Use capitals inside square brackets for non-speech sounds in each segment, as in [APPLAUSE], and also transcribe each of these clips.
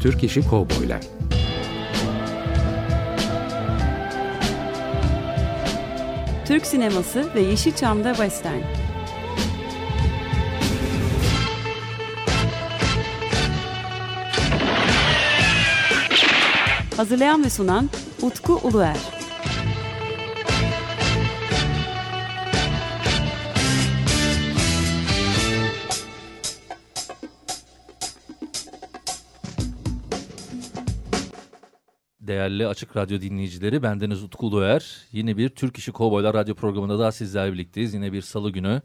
Türk İşi Kovboylar Türk sineması ve Yeşilçam'da Western. Hazırlayan ve sunan Utku Uluer. Değerli Açık Radyo dinleyicileri, bendeniz Utku Uluer. Yine bir Türk İşi Kovboylar Radyo programında daha sizlerle birlikteyiz. Yine bir salı günü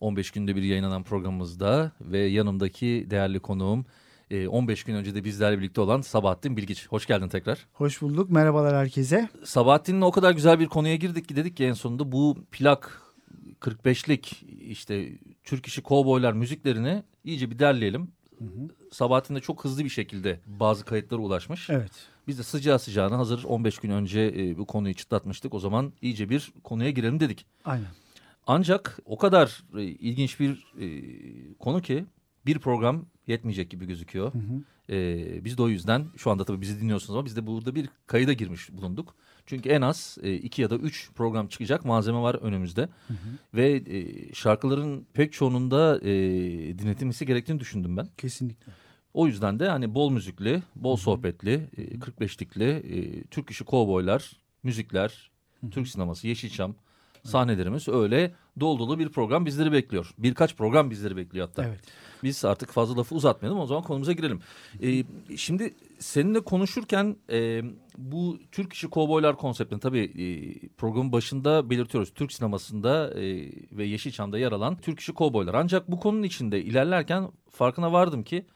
15 günde bir yayınlanan programımızda ve yanımdaki değerli konuğum 15 e, gün önce de bizlerle birlikte olan Sabahattin Bilgiç. Hoş geldin tekrar. Hoş bulduk. Merhabalar herkese. Sabahattin'le o kadar güzel bir konuya girdik ki dedik ki en sonunda bu plak 45'lik işte Türk işi kovboylar müziklerini iyice bir derleyelim. Hı hı. Sabahattin de çok hızlı bir şekilde bazı kayıtlara ulaşmış. Evet. Biz de sıcağı sıcağına hazır 15 gün önce e, bu konuyu çıtlatmıştık. O zaman iyice bir konuya girelim dedik. Aynen. Ancak o kadar e, ilginç bir e, konu ki bir program yetmeyecek gibi gözüküyor. Hı hı. E, biz de o yüzden şu anda tabii bizi dinliyorsunuz ama biz de burada bir kayıda girmiş bulunduk. Çünkü en az e, iki ya da üç program çıkacak malzeme var önümüzde. Hı hı. Ve e, şarkıların pek çoğunun da e, dinletilmesi gerektiğini düşündüm ben. Kesinlikle. O yüzden de hani bol müzikli, bol sohbetli, e, 45'likli e, Türk işi kovboylar, müzikler. Türk sineması, Yeşilçam sahnelerimiz öyle dolu dolu bir program bizleri bekliyor. Birkaç program bizleri bekliyor hatta. Evet. Biz artık fazla lafı uzatmayalım o zaman konumuza girelim. Ee, şimdi seninle konuşurken e, bu Türk işi kovboylar konseptini tabii e, programın başında belirtiyoruz. Türk sinemasında e, ve Yeşilçam'da yer alan Türk işi kovboylar. Ancak bu konunun içinde ilerlerken farkına vardım ki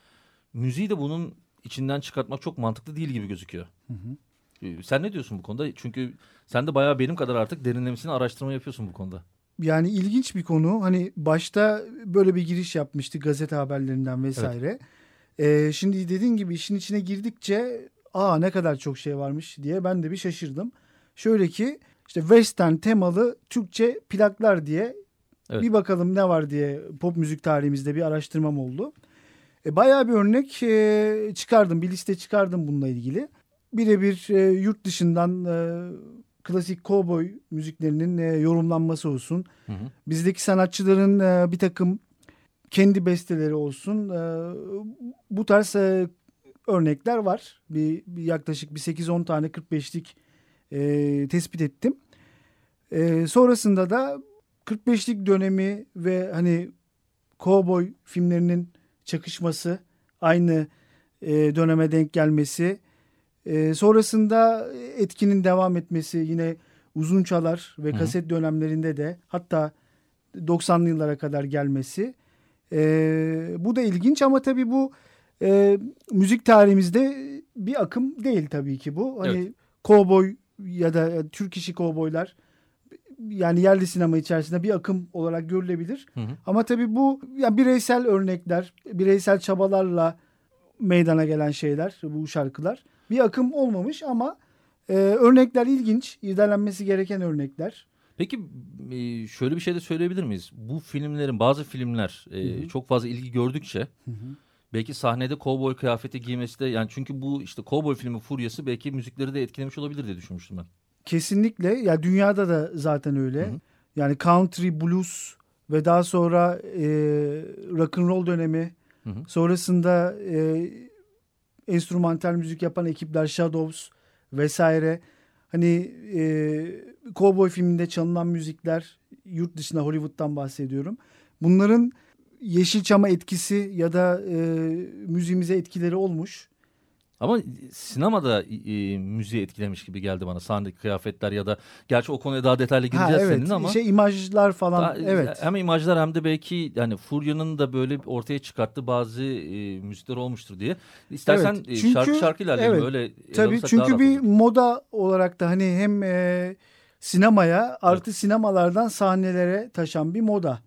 müziği de bunun içinden çıkartmak çok mantıklı değil gibi gözüküyor. Hı hı. Ee, sen ne diyorsun bu konuda? Çünkü sen de bayağı benim kadar artık derinlemesine araştırma yapıyorsun bu konuda. Yani ilginç bir konu. Hani başta böyle bir giriş yapmıştı gazete haberlerinden vesaire. Evet. Ee, şimdi dediğin gibi işin içine girdikçe aa ne kadar çok şey varmış diye ben de bir şaşırdım. Şöyle ki işte western temalı Türkçe plaklar diye evet. bir bakalım ne var diye pop müzik tarihimizde bir araştırmam oldu. E, bayağı bir örnek e, çıkardım. Bir liste çıkardım bununla ilgili. Birebir e, yurt dışından e, klasik cowboy müziklerinin e, yorumlanması olsun. Hı hı. Bizdeki sanatçıların e, bir takım kendi besteleri olsun. E, bu tarz e, örnekler var. Bir, bir yaklaşık bir 8-10 tane 45'lik e, tespit ettim. E, sonrasında da 45'lik dönemi ve hani cowboy filmlerinin çakışması, aynı e, döneme denk gelmesi, e, sonrasında etkinin devam etmesi yine uzun çalar ve kaset Hı. dönemlerinde de hatta 90'lı yıllara kadar gelmesi. E, bu da ilginç ama tabii bu e, müzik tarihimizde bir akım değil tabii ki bu. Hani evet. kovboy ya da Türk işi kovboylar yani yerli sinema içerisinde bir akım olarak görülebilir. Hı hı. Ama tabii bu yani bireysel örnekler, bireysel çabalarla meydana gelen şeyler, bu şarkılar. Bir akım olmamış ama e, örnekler ilginç, irdelenmesi gereken örnekler. Peki e, şöyle bir şey de söyleyebilir miyiz? Bu filmlerin bazı filmler e, hı hı. çok fazla ilgi gördükçe hı hı. belki sahnede kovboy kıyafeti giymesi de yani çünkü bu işte kovboy filmi furyası belki müzikleri de etkilemiş olabilir diye düşünmüştüm ben. Kesinlikle. Ya dünyada da zaten öyle. Hı hı. Yani country, blues ve daha sonra e, rock and roll dönemi. Hı hı. Sonrasında e, enstrümantal müzik yapan ekipler Shadows vesaire. Hani e, Cowboy filminde çalınan müzikler yurt dışında Hollywood'dan bahsediyorum. Bunların Yeşilçam'a etkisi ya da e, müziğimize etkileri olmuş. Ama sinemada e, müziği etkilemiş gibi geldi bana sahnedeki kıyafetler ya da gerçi o konuya daha detaylı gireceğiz ha, evet. senin ama. Şey imajlar falan daha, evet. Hem imajlar hem de belki yani Furya'nın da böyle ortaya çıkarttığı bazı e, müzikler olmuştur diye. İstersen evet, e, çünkü, şarkı şarkı ilerleyelim evet, öyle. Tabii çünkü bir moda olarak da hani hem e, sinemaya artı evet. sinemalardan sahnelere taşan bir moda.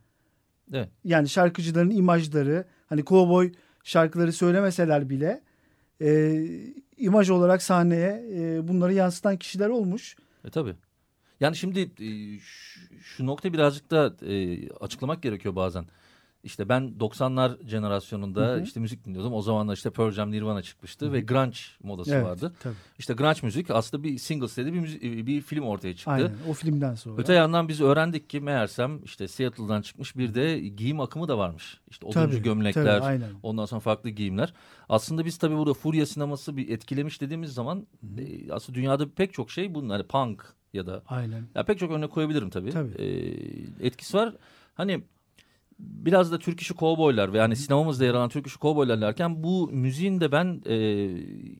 Evet. Yani şarkıcıların imajları hani kovboy şarkıları söylemeseler bile e, imaj olarak sahneye e, bunları yansıtan kişiler olmuş. E tabii. Yani şimdi e, şu, şu nokta birazcık da e, açıklamak gerekiyor bazen. İşte ben 90'lar jenerasyonunda Hı hı. işte müzik dinliyordum. O zamanlar işte Pearl Jam, Nirvana çıkmıştı ve grunge modası Evet, vardı. Tabii. İşte grunge müzik aslında bir single sitede bir, müzik, bir film ortaya çıktı. Aynen. O filmden sonra. Öte yandan biz öğrendik ki meğersem işte Seattle'dan çıkmış bir de giyim akımı da varmış. İşte oduncu Tabii, gömlekler, tabii, aynen. ondan sonra farklı giyimler. Aslında biz tabii burada furya sineması bir etkilemiş dediğimiz zaman e, aslında dünyada pek çok şey bunun hani punk ya da Aynen. ya pek çok örnek koyabilirim tabii. Tabii. E, etkisi var. Hani biraz da Türk işi kovboylar ve yani sinemamızda yer alan Türk işi kovboylar derken bu müziğin de ben e,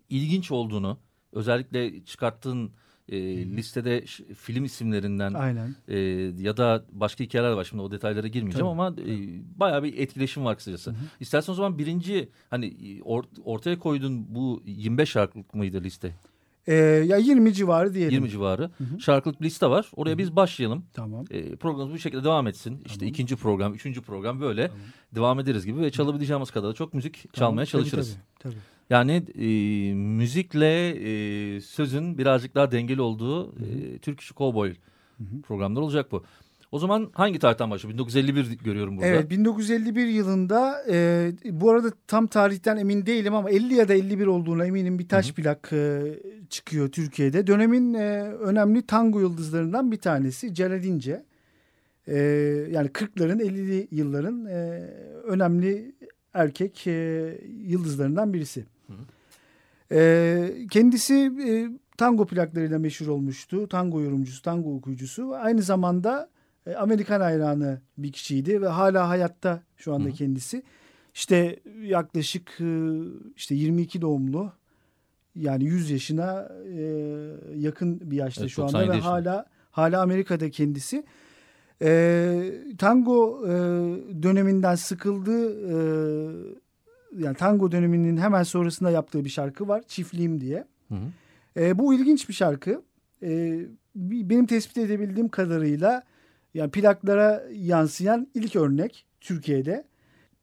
ilginç olduğunu özellikle çıkarttığın e, listede film isimlerinden Aynen. e, ya da başka hikayeler var şimdi o detaylara girmeyeceğim Tabii, ama e, bayağı bir etkileşim var kısacası. İstersen o zaman birinci hani or- ortaya koyduğun bu 25 şarkılık mıydı liste? Ee, ya 20 civarı diyelim. 20 civarı şarkılık liste var. Oraya biz başlayalım. Tamam. E, programımız bu şekilde devam etsin. İşte ikinci program, üçüncü program böyle devam ederiz gibi ve çalabileceğimiz kadar da çok müzik çalmaya Tabii, çalışırız. Tabii, tabii. Yani e, müzikle e, sözün birazcık daha dengeli olduğu e, Türk işi kovboy programlar olacak bu. O zaman hangi tarihten başlıyor? 1951 görüyorum burada. Evet 1951 yılında e, bu arada tam tarihten emin değilim ama 50 ya da 51 olduğuna eminim bir taş plak e, çıkıyor Türkiye'de. Dönemin e, önemli tango yıldızlarından bir tanesi Celal İnce. E, yani 40'ların 50'li yılların e, önemli erkek e, yıldızlarından birisi. E, kendisi e, tango plaklarıyla meşhur olmuştu. Tango yorumcusu, tango okuyucusu. Aynı zamanda e, Amerikan hayranı bir kişiydi ve hala hayatta şu anda Hı. kendisi. İşte yaklaşık e, işte 22 doğumlu yani 100 yaşına e, yakın bir yaşta Evet, şu anda 97 ve yaşında. hala hala Amerika'da kendisi. E, tango e, döneminden sıkıldı. E, yani tango döneminin hemen sonrasında yaptığı bir şarkı var. Çiftliğim diye. Hı hı. E, bu ilginç bir şarkı. E, benim tespit edebildiğim kadarıyla yani plaklara yansıyan ilk örnek Türkiye'de.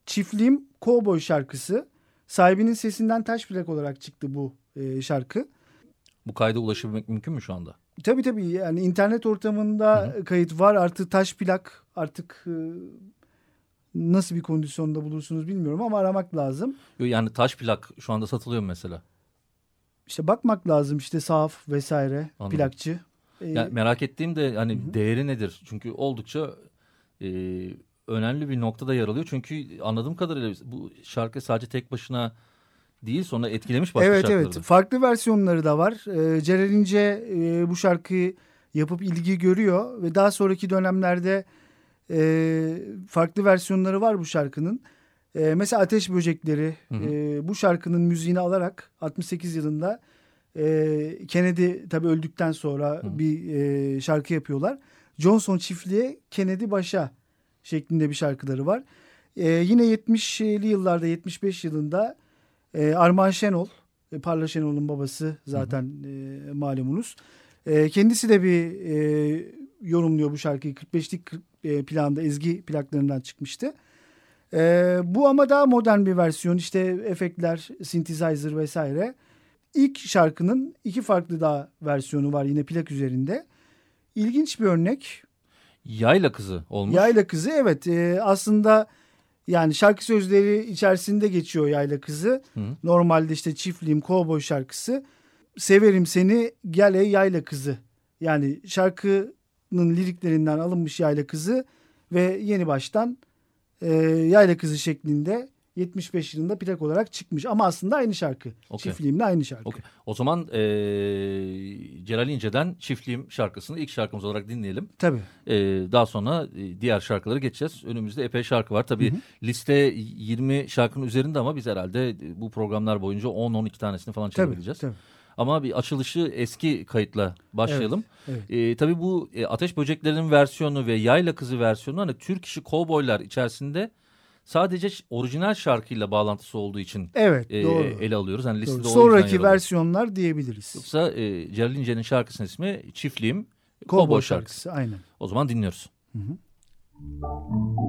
Çiftliğim Cowboy şarkısı. Sahibinin sesinden taş plak olarak çıktı bu e, şarkı. Bu kayda ulaşabilmek mümkün mü şu anda? Tabii tabii yani internet ortamında kayıt var. Artı taş plak artık e, nasıl bir kondisyonda bulursunuz bilmiyorum ama aramak lazım. Yani taş plak şu anda satılıyor mesela? İşte bakmak lazım işte sahaf vesaire Anladım. plakçı. E, Yani merak ettiğim de hani değeri nedir? Çünkü oldukça e, önemli bir noktada yer alıyor. Çünkü anladığım kadarıyla bu şarkı sadece tek başına değil sonra etkilemiş başka evet şarkıları evet da. farklı versiyonları da var. Ee, Celal İnce e, bu şarkıyı yapıp ilgi görüyor ve daha sonraki dönemlerde e, farklı versiyonları var bu şarkının. E, mesela Ateş Böcekleri Hı hı. e, bu şarkının müziğini alarak 68 yılında e, Kennedy tabii öldükten sonra Hı. bir e, şarkı yapıyorlar. Johnson Çiftliğe Kennedy Başa şeklinde bir şarkıları var. E, yine 70'li yıllarda 75 yılında e, Armağan Şenol, e, Parla Şenol'un babası zaten e, malumunuz. E, kendisi de bir e, yorumluyor bu şarkıyı. 45'lik kırk- e, planda ezgi plaklarından çıkmıştı. E, bu ama daha modern bir versiyon. İşte efektler, synthesizer vesaire. İlk şarkının iki farklı daha versiyonu var yine plak üzerinde. İlginç bir örnek. Yayla kızı olmuş. Yayla Kızı evet e, aslında yani şarkı sözleri içerisinde geçiyor Yayla Kızı. Hı. Normalde işte çiftliğim kovboy şarkısı. Severim seni gel ey Yayla Kızı. Yani şarkının liriklerinden alınmış Yayla Kızı ve yeni baştan e, Yayla Kızı şeklinde 75 yılında plak olarak çıkmış. Ama aslında aynı şarkı. Okey. Çiftliğimle aynı şarkı. Okey. O zaman e, Celal İnce'den Çiftliğim şarkısını ilk şarkımız olarak dinleyelim. Tabii. E, daha sonra diğer şarkılara geçeceğiz. Önümüzde epey şarkı var. Tabii liste 20 şarkının üzerinde ama biz herhalde bu programlar boyunca 10-12 tanesini falan Tabii. çekebileceğiz. tabii. Ama bir açılışı eski kayıtla başlayalım. Evet, E, tabii bu e, Ateş Böceklerinin versiyonu ve Yayla Kızı versiyonu hani Türk işi kovboylar içerisinde sadece orijinal şarkıyla bağlantısı olduğu için Evet e, doğru. ele alıyoruz. Hani listede doğru. Sonraki versiyonlar diyebiliriz. Yoksa e, Celal İnce'nin şarkısının ismi Çiftliğim Kovboy şarkısı. şarkısı aynen. O zaman dinliyoruz. Uçtum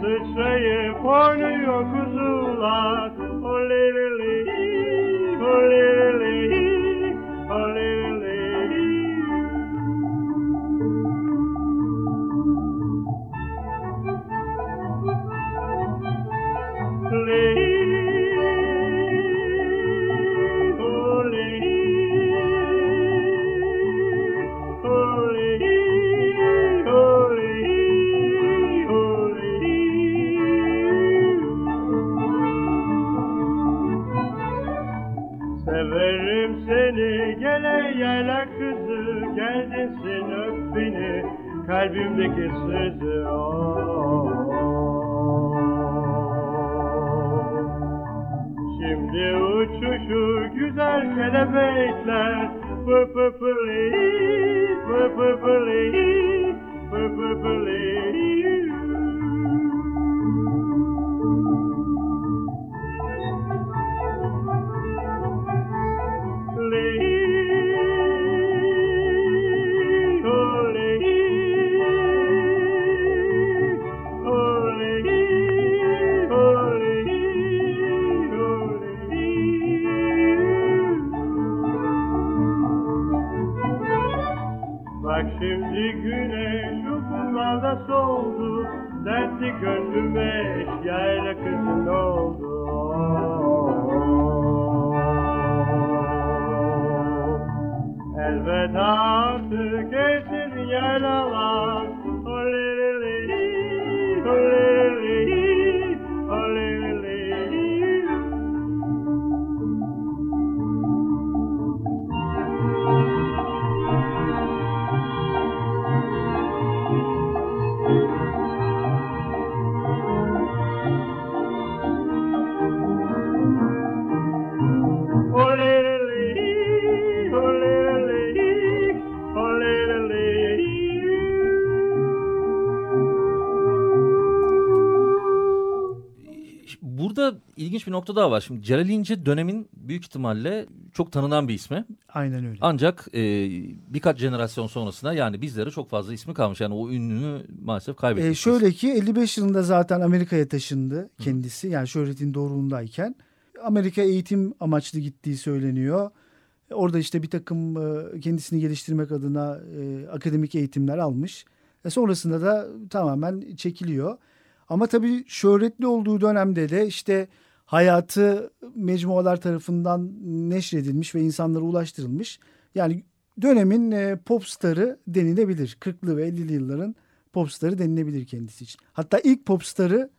Sıçrayıp oynuyor kuzular Oley oley oley oley sızı oh. Şimdi uçuşu güzel kelebekler Pı pı pıli, pı pı pıli, pı pı pıli. Gönlüme yayla kızın oldu. Elveda artık esin yaylalar ilginç bir nokta daha var. Şimdi Celal İnce dönemin büyük ihtimalle çok tanınan bir ismi. Aynen öyle. Ancak e, birkaç jenerasyon sonrasında yani bizlere çok fazla ismi kalmış. Yani o ününü maalesef kaybettik. Biz. şöyle ki 55 yılında zaten Amerika'ya taşındı kendisi. Yani şöhretin doğruluğundayken. Amerika eğitim amaçlı gittiği söyleniyor. Orada işte bir takım e, kendisini geliştirmek adına e, akademik eğitimler almış. E sonrasında da tamamen çekiliyor. Ama tabii şöhretli olduğu dönemde de işte hayatı mecmualar tarafından neşredilmiş ve insanlara ulaştırılmış. Yani dönemin e, pop starı denilebilir. 40'lı ve 50'li yılların pop starı denilebilir kendisi için. Hatta ilk pop starı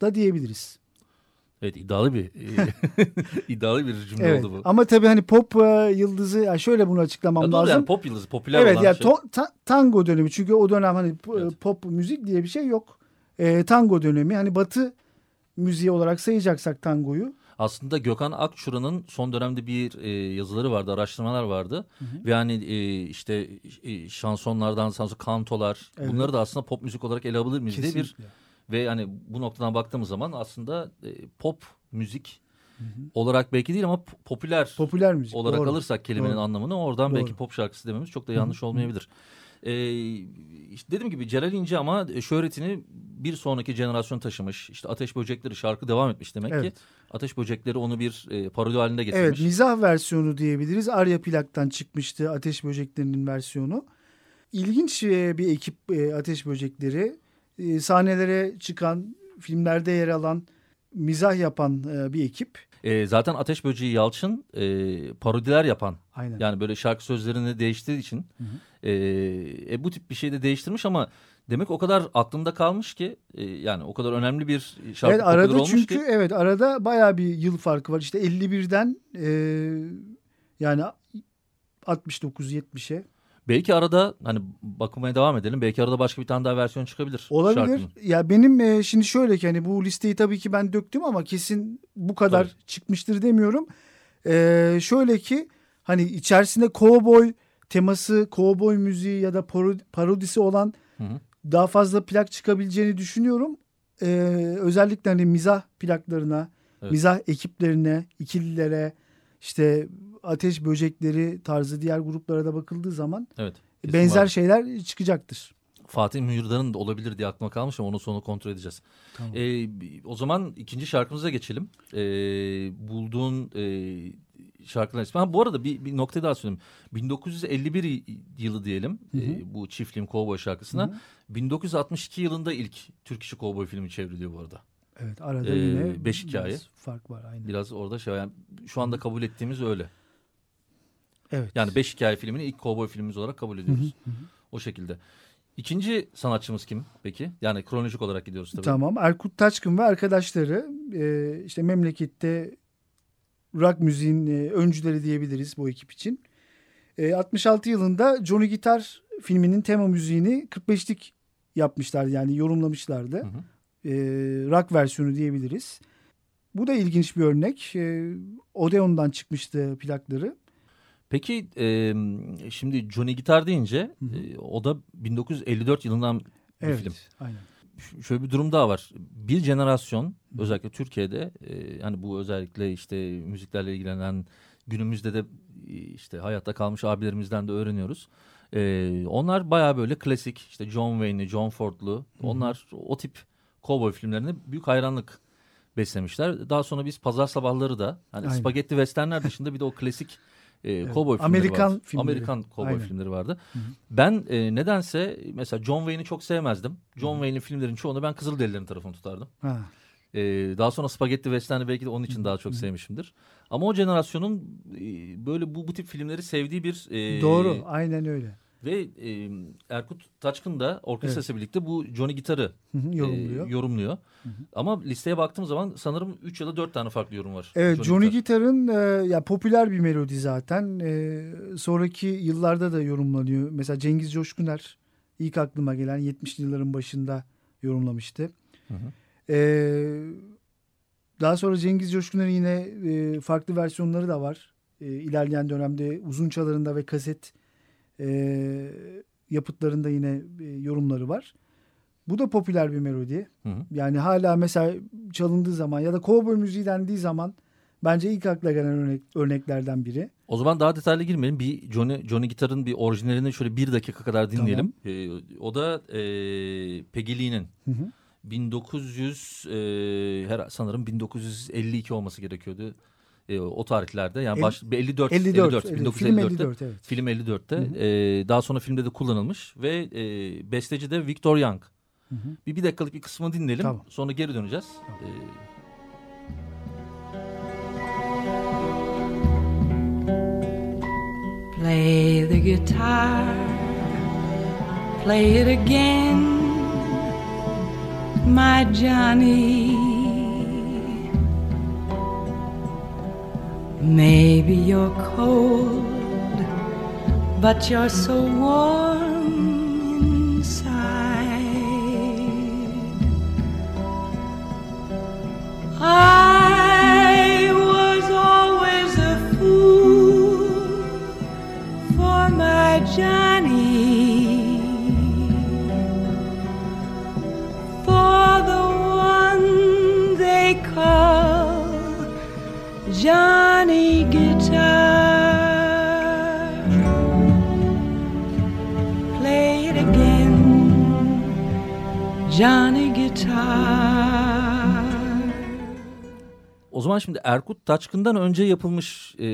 da diyebiliriz. Evet iddialı bir e, [LAUGHS] iddialı bir cümle Evet. oldu bu. Ama tabii hani pop e, yıldızı yani şöyle bunu açıklamam Ya lazım. yani pop yıldızı popüler evet olan yani şey. to- ta- tango dönemi çünkü o dönem hani Evet. pop müzik diye bir şey yok. E, tango dönemi hani batı müziği olarak sayacaksak tangoyu Aslında Gökhan Akçura'nın son dönemde bir e, yazıları vardı, araştırmalar vardı. Ve yani e, işte e, şansonlardan, sanso kantolar Evet. bunları da aslında pop müzik olarak ele alabilir miyiz diye bir ve yani bu noktadan baktığımız zaman aslında e, pop müzik olarak belki değil ama popüler Popüler müzik. olarak doğru. alırsak kelimenin Doğru. anlamını oradan Doğru. belki pop şarkısı dememiz çok da yanlış olmayabilir. Ee, işte dediğim gibi Celal İnce ama şöhretini bir sonraki jenerasyon taşımış. İşte Ateş Böcekleri şarkı devam etmiş demek Evet. ki. Ateş Böcekleri onu bir e, parodi haline getirmiş. Evet mizah versiyonu diyebiliriz. Arya Plak'tan çıkmıştı Ateş Böceklerinin versiyonu. İlginç e, bir ekip e, Ateş Böcekleri. E, Sahnelere çıkan, filmlerde yer alan, mizah yapan e, bir ekip. Ee, zaten Ateş Böceği Yalçın e, parodiler yapan Aynen. yani böyle şarkı sözlerini değiştirdiği için e, e, bu tip bir şey de değiştirmiş ama demek o kadar aklımda kalmış ki e, yani o kadar önemli bir şarkı evet arada olmuş çünkü ki. evet arada bayağı bir yıl farkı var. İşte 51'den e, yani 69-70'e Belki arada hani bakmaya devam edelim. Belki arada başka bir tane daha versiyon çıkabilir. olabilir. şarkının. Ya benim e, şimdi şöyle ki hani bu listeyi tabii ki ben döktüm ama kesin bu kadar Tabii. çıkmıştır demiyorum. E, şöyle ki hani içerisinde cowboy teması, cowboy müziği ya da parodi- parodisi olan Hı hı. daha fazla plak çıkabileceğini düşünüyorum. e, özellikle hani mizah plaklarına, Evet. mizah ekiplerine, ikililere, işte ateş böcekleri tarzı diğer gruplara da bakıldığı zaman Evet. kesin benzer var. şeyler çıkacaktır. Fatih Mühürdar'ın da olabilir diye aklıma kalmış ama onu sonra kontrol edeceğiz. Tamam. Ee, o zaman ikinci şarkımıza geçelim. Ee, bulduğun e, şarkılar ismi. Ha, bu arada bir, bir nokta daha söyleyeyim. 1951 yılı diyelim Hı hı. e, bu çiftliğim kovboy şarkısına. 1962 yılında ilk Türk işi kovboy filmi çevriliyor bu arada. Evet arada Ee, yine beş hikaye. fark var aynen. Biraz orada şey yani şu anda kabul ettiğimiz öyle. Evet. Yani beş hikaye filmini ilk kovboy filmimiz olarak kabul ediyoruz. O şekilde. İkinci sanatçımız kim peki? Yani kronolojik olarak gidiyoruz tabii. Tamam. Erkut Taçkın ve arkadaşları e, işte memlekette rock müziğin e, öncüleri diyebiliriz bu ekip için. E, 66 yılında Johnny Gitar filminin tema müziğini 45'lik yapmışlar yani yorumlamışlardı. Hı hı. E, rock versiyonu diyebiliriz. Bu da ilginç bir örnek. E, Odeon'dan çıkmıştı plakları. Peki e, şimdi Johnny Gitar deyince Hı hı. e, o da 1954 yılından bir Evet. film. Aynen. Ş- Şöyle bir durum daha var. Bir jenerasyon özellikle Türkiye'de e, hani bu özellikle işte müziklerle ilgilenen günümüzde de işte hayatta kalmış abilerimizden de öğreniyoruz. E, onlar bayağı böyle klasik işte John Wayne'li, John Ford'lu onlar o tip kovboy filmlerine büyük hayranlık beslemişler. Daha sonra biz pazar sabahları da hani Aynen. spagetti westernler dışında bir de o klasik e, kovboy filmleri Amerikan vardı. filmleri. Amerikan kovboy Aynen. filmleri vardı. Hı hı. Ben e, nedense mesela John Wayne'i çok sevmezdim. John Wayne'in filmlerin çoğunu ben Kızılderililerin tarafını tutardım. Ha. E, daha sonra Spagetti Western'i belki de onun için daha çok sevmişimdir. Ama o jenerasyonun e, böyle bu, bu tip filmleri sevdiği bir... e, Doğru. Aynen öyle. Ve e, Erkut Taçkın da orkestrası birlikte bu Johnny Gitar'ı Hı hı, e, yorumluyor. yorumluyor. Ama listeye baktığım zaman sanırım 3 ya da 4 tane farklı yorum var. Evet Johnny Gitar. Gitar'ın e, ya popüler bir melodi zaten. E, sonraki yıllarda da yorumlanıyor. Mesela Cengiz Coşkuner ilk aklıma gelen 70'li yılların başında yorumlamıştı. Hı hı. E, daha sonra Cengiz Coşkuner'in yine e, farklı versiyonları da var. E, ilerleyen dönemde uzun çalarında ve kaset e, yapıtlarında yine e, yorumları var. Bu da popüler bir melodi. Hı hı. Yani hala mesela çalındığı zaman ya da kovboy müziği dendiği zaman bence ilk akla gelen örnek, örneklerden biri. O zaman daha detaylı girmeyelim. Bir Johnny, Johnny Gitar'ın bir orijinalini şöyle bir dakika kadar dinleyelim. E, o da e, Peggy Lee'nin Hı hı. 1900 e, her sanırım 1952 olması gerekiyordu. E, o tarihlerde yani El- baş, 54 54, 54 evet, 1954'te film 54 evet. film 54'te e, daha sonra filmde de kullanılmış ve e, besteci de Victor Young. Hı hı. Bir bir dakikalık bir kısmını dinleyelim. Tamam. Sonra geri döneceğiz. E, Play the guitar, play it again, my Johnny. Maybe you're cold, but you're so warm zaman şimdi Erkut Taçkın'dan önce yapılmış e,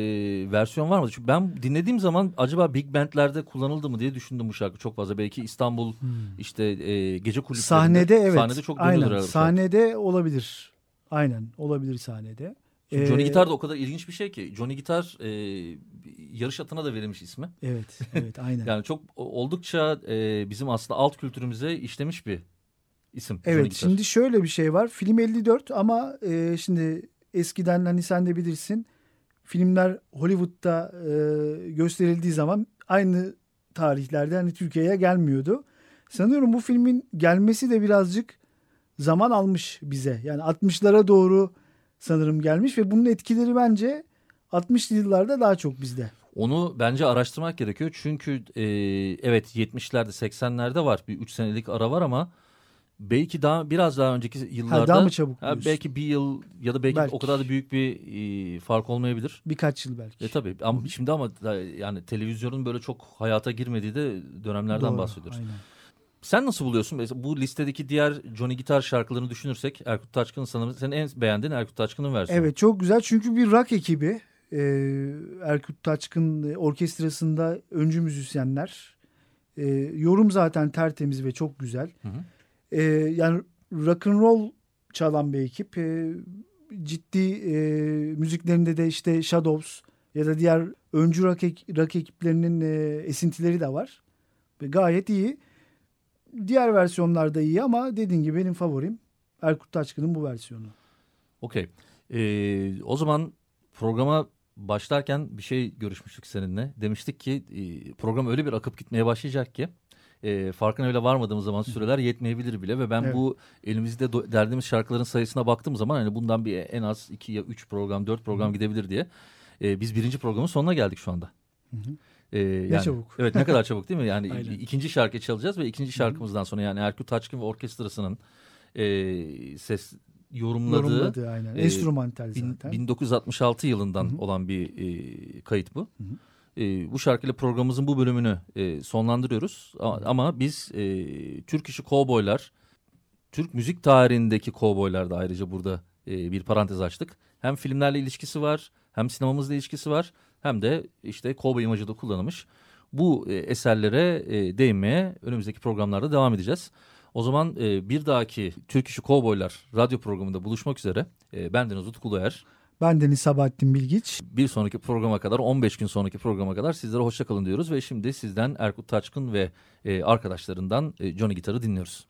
versiyon var mı? Çünkü ben dinlediğim zaman acaba big bandlerde kullanıldı mı diye düşündüm bu şarkı çok fazla. Belki İstanbul işte e, gece kulüplerinde. Sahnede evet. Sahnede çok Aynen. herhalde. Sahnede olabilir. Aynen olabilir sahnede. Çünkü Johnny Ee, Gitar da o kadar ilginç bir şey ki. Johnny Gitar e, yarış atına da verilmiş ismi. Evet, evet aynen. [LAUGHS] Yani çok oldukça e, bizim aslında alt kültürümüze işlemiş bir isim. Evet şimdi şöyle bir şey var. Film 54 ama e, şimdi eskiden hani sen de bilirsin filmler Hollywood'da e, gösterildiği zaman aynı tarihlerde hani Türkiye'ye gelmiyordu. Sanıyorum bu filmin gelmesi de birazcık zaman almış bize. Yani 60'lara doğru sanırım gelmiş ve bunun etkileri bence 60'lı yıllarda daha çok bizde. Onu bence araştırmak gerekiyor. Çünkü e, evet 70'lerde 80'lerde var. Bir 3 senelik ara var ama belki daha biraz daha önceki yıllarda Ha, daha mı çabuk Ha, belki bir yıl ya da belki, Belki. o kadar da büyük bir e, fark olmayabilir. Birkaç yıl belki. E tabii ama şimdi ama da- yani televizyonun böyle çok hayata girmediği de dönemlerden Doğru, bahsediyoruz. aynen. Sen nasıl buluyorsun? Mesela bu listedeki diğer Johnny Gitar şarkılarını düşünürsek Erkut Taşkın'ın sanırım senin en beğendiğin Erkut Taşkın'ın versiyonu. Evet çok güzel çünkü bir rock ekibi e, Erkut Taçkın e, orkestrasında öncü müzisyenler. E, yorum zaten tertemiz ve çok güzel. Hı hı. E, yani rock and roll çalan bir ekip. E, ciddi e, müziklerinde de işte Shadows ya da diğer öncü rock, rock ekiplerinin e, esintileri de var. Ve gayet iyi. Diğer versiyonlar da iyi ama dediğim gibi benim favorim Erkut Taçkın'ın bu versiyonu. Okey. Ee, o zaman programa başlarken bir şey görüşmüştük seninle. Demiştik ki e, program öyle bir akıp gitmeye başlayacak ki e, farkına öyle varmadığımız zaman süreler yetmeyebilir bile ve ben Evet. bu elimizde derdiğimiz şarkıların sayısına baktığım zaman hani bundan bir en az iki ya üç program dört program gidebilir diye e, biz birinci programın sonuna geldik şu anda. E, yani, çabuk. [LAUGHS] Evet ne kadar çabuk değil mi? Yani Aynen. ikinci şarkı çalacağız ve ikinci şarkımızdan sonra yani Erkut Taçkın ve orkestrasının e, ses yorumladığı, Yorumladı aynen. e, Enstrümantal zaten. 1966 yılından Hı hı. olan bir e, kayıt bu. E, bu şarkıyla programımızın bu bölümünü e, sonlandırıyoruz. A- Ama biz e, Türk işi kovboylar, Türk müzik tarihindeki kovboylar da ayrıca burada e, bir parantez açtık. Hem filmlerle ilişkisi var, hem sinemamızla ilişkisi var, hem de işte kovboy imajı da kullanılmış. Bu e, eserlere e, değinmeye önümüzdeki programlarda devam edeceğiz. O zaman e, bir dahaki Türk işi kovboylar radyo programında buluşmak üzere. E, ben Deniz Utku Uluer. Ben Deniz Sabahattin Bilgiç. Bir sonraki programa kadar 15 gün sonraki programa kadar sizlere hoşçakalın diyoruz. Ve şimdi sizden Erkut Taçkın ve e, arkadaşlarından e, Johnny Gitar'ı dinliyoruz.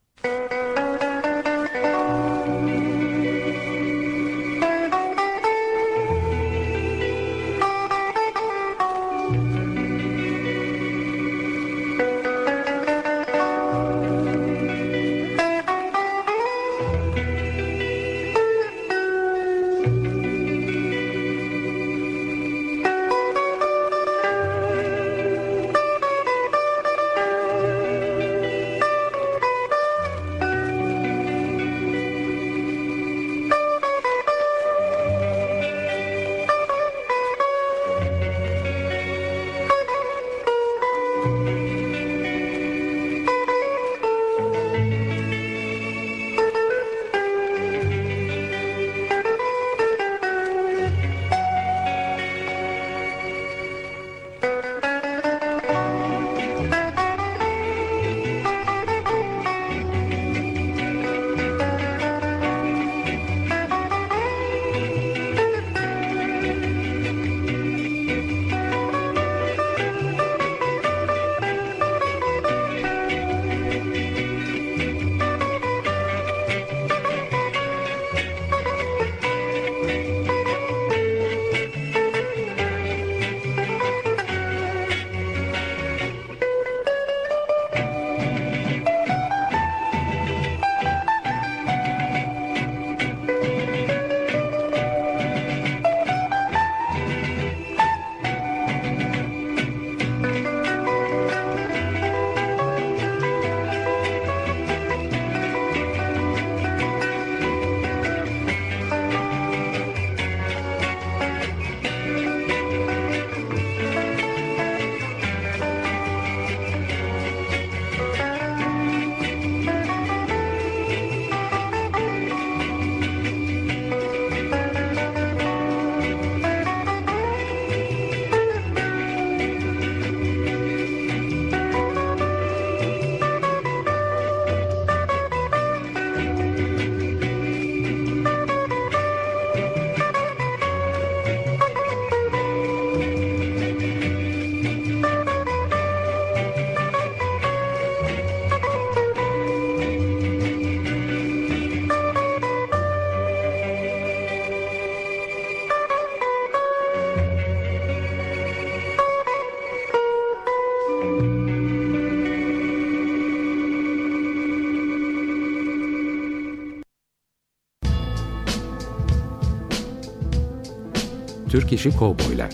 Türk işi kovboylar.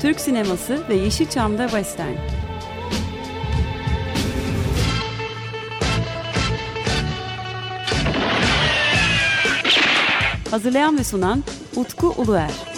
Türk sineması ve Yeşilçam'da Western. Hazırlayan ve sunan Utku Uluer.